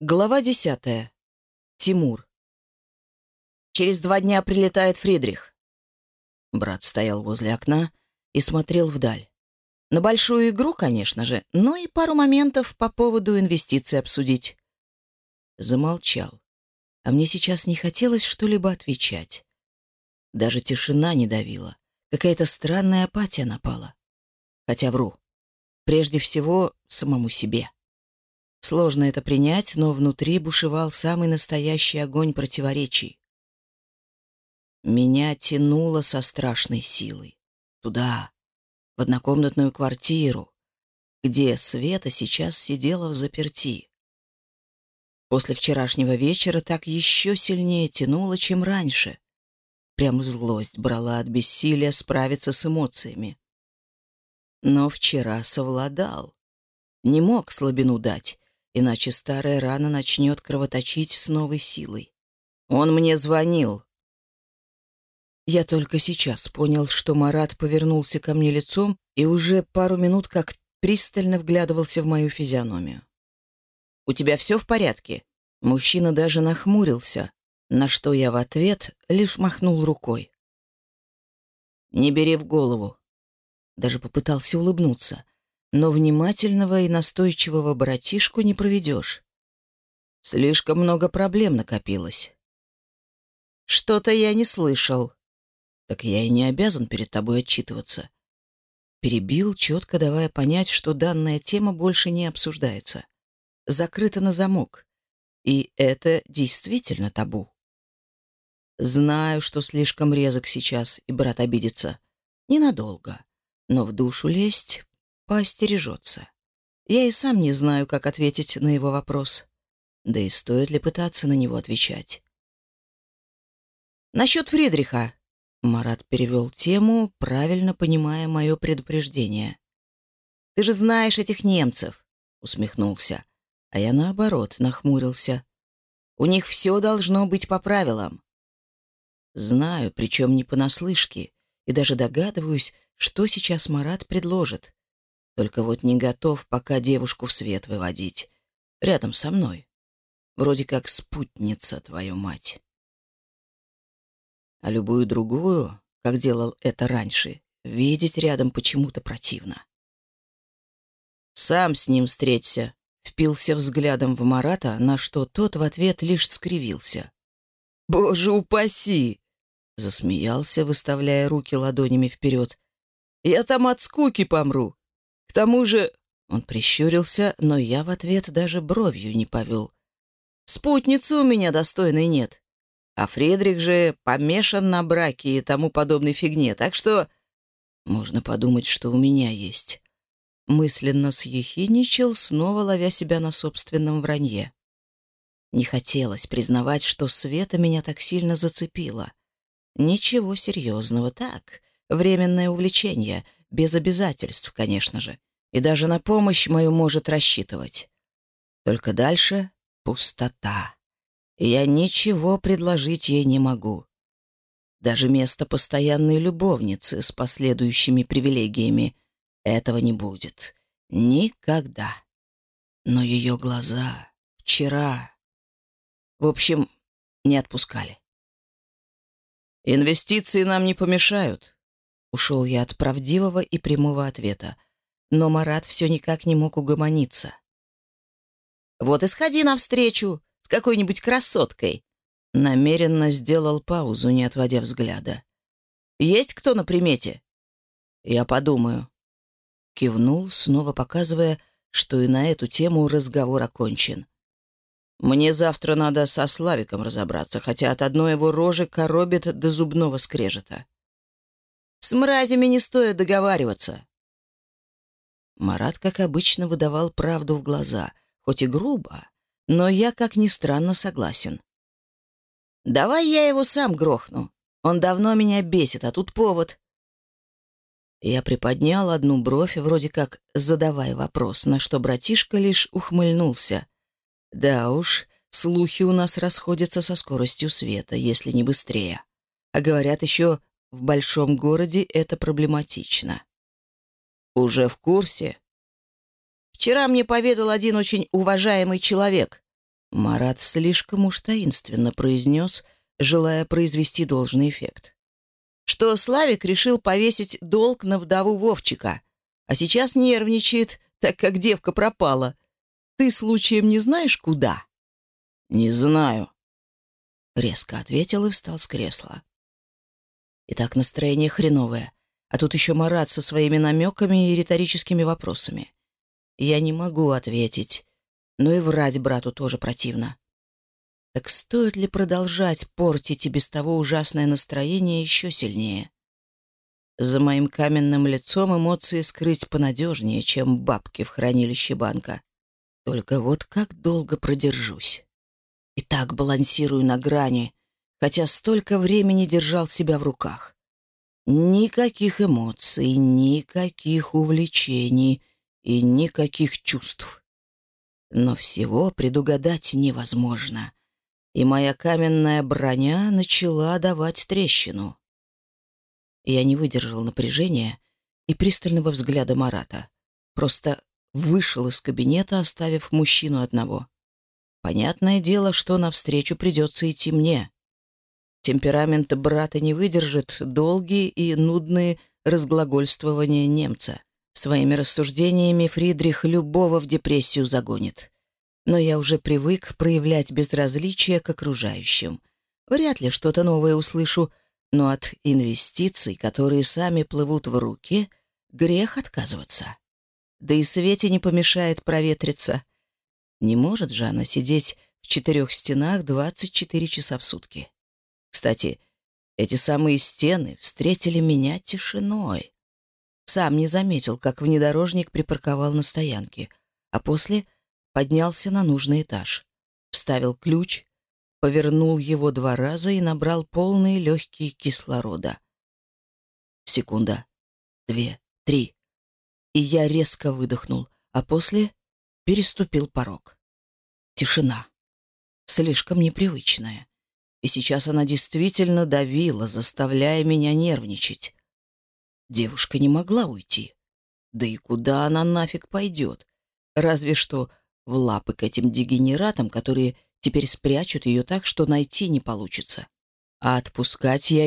Глава десятая. Тимур. Через два дня прилетает Фридрих. Брат стоял возле окна и смотрел вдаль. На большую игру, конечно же, но и пару моментов по поводу инвестиций обсудить. Замолчал. А мне сейчас не хотелось что-либо отвечать. Даже тишина не давила. Какая-то странная апатия напала. Хотя вру. Прежде всего, самому себе. Сложно это принять, но внутри бушевал самый настоящий огонь противоречий. Меня тянуло со страшной силой. Туда, в однокомнатную квартиру, где Света сейчас сидела в заперти. После вчерашнего вечера так еще сильнее тянуло, чем раньше. Прям злость брала от бессилия справиться с эмоциями. Но вчера совладал. Не мог слабину дать иначе старая рана начнет кровоточить с новой силой. Он мне звонил. Я только сейчас понял, что Марат повернулся ко мне лицом и уже пару минут как пристально вглядывался в мою физиономию. «У тебя все в порядке?» Мужчина даже нахмурился, на что я в ответ лишь махнул рукой. «Не бери в голову». Даже попытался улыбнуться, но внимательного и настойчивого братишку не проведешь. Слишком много проблем накопилось. Что-то я не слышал. Так я и не обязан перед тобой отчитываться. Перебил, четко давая понять, что данная тема больше не обсуждается. Закрыта на замок. И это действительно табу. Знаю, что слишком резок сейчас, и брат обидится. Ненадолго. Но в душу лезть поостережется. Я и сам не знаю, как ответить на его вопрос. Да и стоит ли пытаться на него отвечать. «Насчет Фридриха», — Марат перевел тему, правильно понимая мое предупреждение. «Ты же знаешь этих немцев», — усмехнулся. А я, наоборот, нахмурился. «У них все должно быть по правилам». «Знаю, причем не понаслышке, и даже догадываюсь, что сейчас Марат предложит. Только вот не готов пока девушку в свет выводить. Рядом со мной. Вроде как спутница, твою мать. А любую другую, как делал это раньше, видеть рядом почему-то противно. «Сам с ним встреться», — впился взглядом в Марата, на что тот в ответ лишь скривился. «Боже упаси!» — засмеялся, выставляя руки ладонями вперед. «Я там от скуки помру!» тому же...» Он прищурился, но я в ответ даже бровью не повел. «Спутницы у меня достойной нет. А Фредрик же помешан на браке и тому подобной фигне, так что...» «Можно подумать, что у меня есть». Мысленно съехидничал, снова ловя себя на собственном вранье. Не хотелось признавать, что Света меня так сильно без обязательств, конечно же, и даже на помощь мою может рассчитывать. Только дальше пустота. И я ничего предложить ей не могу. Даже место постоянной любовницы с последующими привилегиями этого не будет. Никогда. Но ее глаза вчера... В общем, не отпускали. «Инвестиции нам не помешают», ушел я от правдивого и прямого ответа. Но Марат все никак не мог угомониться. «Вот и сходи навстречу с какой-нибудь красоткой!» Намеренно сделал паузу, не отводя взгляда. «Есть кто на примете?» «Я подумаю». Кивнул, снова показывая, что и на эту тему разговор окончен. «Мне завтра надо со Славиком разобраться, хотя от одной его рожи коробит до зубного скрежета». «С мразями не стоит договариваться», Марат, как обычно, выдавал правду в глаза, хоть и грубо, но я, как ни странно, согласен. «Давай я его сам грохну. Он давно меня бесит, а тут повод». Я приподнял одну бровь, вроде как задавая вопрос, на что братишка лишь ухмыльнулся. «Да уж, слухи у нас расходятся со скоростью в большом городе это проблематично. Уже в курсе? Вчера мне поведал один очень уважаемый человек. Марат слишком уж таинственно произнес, желая произвести должный эффект. Что Славик решил повесить долг на вдову Вовчика, а сейчас нервничает, так как девка пропала. Ты случаем не знаешь, куда? «Не знаю», — резко ответил и встал с кресла. И так настроение хреновое. А тут еще Марат со своими намеками и риторическими вопросами. Я не могу ответить. Но ну и врать брату тоже противно. Так стоит ли продолжать портить и без того ужасное настроение еще сильнее? За моим каменным лицом эмоции скрыть понадежнее, чем бабки в хранилище банка. Только вот как долго продержусь? И так балансирую на грани, хотя столько времени держал себя в руках. Никаких эмоций, никаких увлечений и никаких чувств. Но всего предугадать невозможно. И моя каменная броня начала давать трещину. Я не выдержал напряжения и пристального взгляда Марата. Просто вышел из кабинета, оставив мужчину одного. Понятное дело, что навстречу придется идти мне. Темперамент брата не выдержит долгие и нудные разглагольствования немца. Своими рассуждениями Фридрих любого в депрессию загонит. Но я уже привык проявлять безразличие к окружающим. Вряд ли что-то новое услышу, но от инвестиций, которые сами плывут в руки, грех отказываться. Да и Свете не помешает проветриться. Не может же она сидеть в четырех стенах 24 часа в сутки. кстати. Эти самые стены встретили меня тишиной. Сам не заметил, как внедорожник припарковал на стоянке, а после поднялся на нужный этаж. Вставил ключ, повернул его два раза и набрал полные легкие кислорода. Секунда, две, три. И я резко выдохнул, а после переступил порог. Тишина. Слишком непривычная. И сейчас она действительно давила, заставляя меня нервничать. Девушка не могла уйти. Да и куда она нафиг пойдет? Разве что в лапы к этим дегенератам, которые теперь спрячут ее так, что найти не получится. А отпускать я